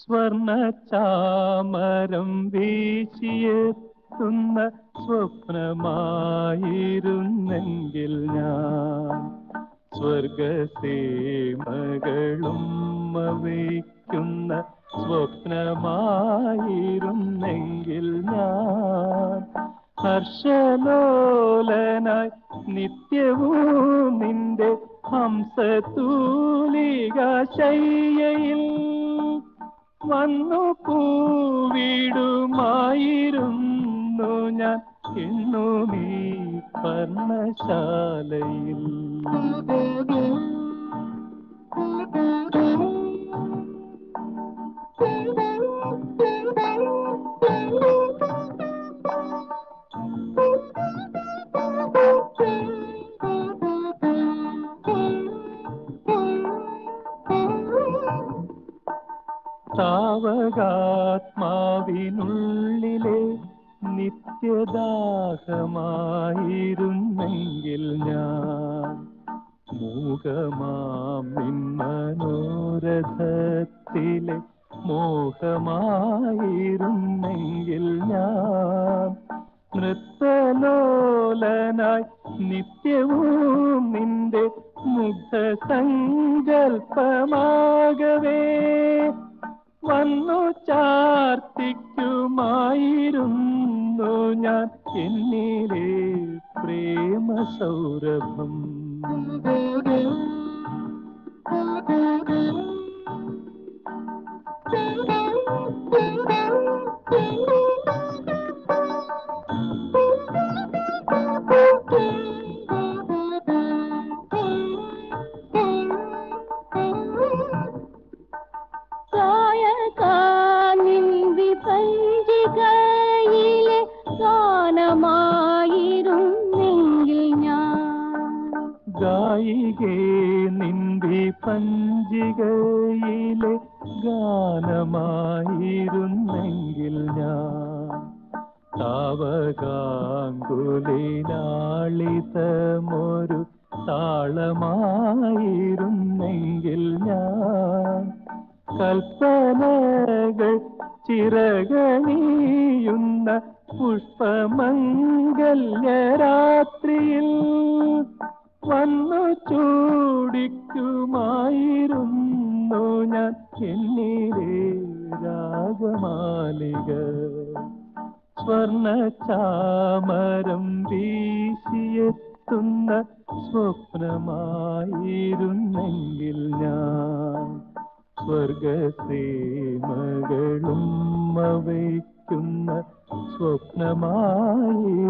സ്വർണ ചാമരം വീശിയെത്തുന്ന സ്വപ്നമായിരുന്നെങ്കിൽ ഞാൻ സ്വർഗസീമകളും വയ്ക്കുന്ന സ്വപ്നമായിരുന്നെങ്കിൽ ഞാൻ ഹർഷലോലനായി നിത്യവും നിന്റെ ഹംസതൂലിക ശയ്യയിൽ വന്നു പൂവിടുമായിരുന്നു ഞാൻ. എണ്ണുമീ പർണശാലയിൽ. സാവകാത്മാവിനുള്ളിലെ നിത്യദാഹമായിരുന്നെങ്കിൽ ഞാൻ മൂകമാം നിന്മനോരഥത്തിലെ മോഹമായിരുന്നെങ്കിൽ ഞാൻ നൃത്തലോലനായി നിത്യവും നിന്റെ മുഗ്ധ സങ്കൽപ്പമാകവേ വന്നു ചാർത്തിക്കുമായിരുന്നു ഞാൻ. എന്നിലെ പ്രേമ സൗരഭം ഗായികേ നിന്തി പഞ്ചികയിലെ ഗാനമായിരുന്നെങ്കിൽ ഞാൻ താവകാങ്കുലിനാളിതമൊരു താളമായിരുന്നെങ്കിൽ ഞാൻ കൽപ്പനകൾ ചിറകണിയുന്ന പുഷ്പമംഗല്യരാത്രിയിൽ വന്നു ചൂടിക്കുമായിരുന്നു ഞാൻ. എന്നിലെ രാഗമാലിക. സ്വർണ ചാമരം വീശിയെത്തുന്ന സ്വപ്നമായിരുന്നെങ്കിൽ ഞാൻ. സ്വർഗസീമകളും വയ്ക്കുന്ന സ്വപ്നമായിരുന്നെങ്കിൽ ഞാൻ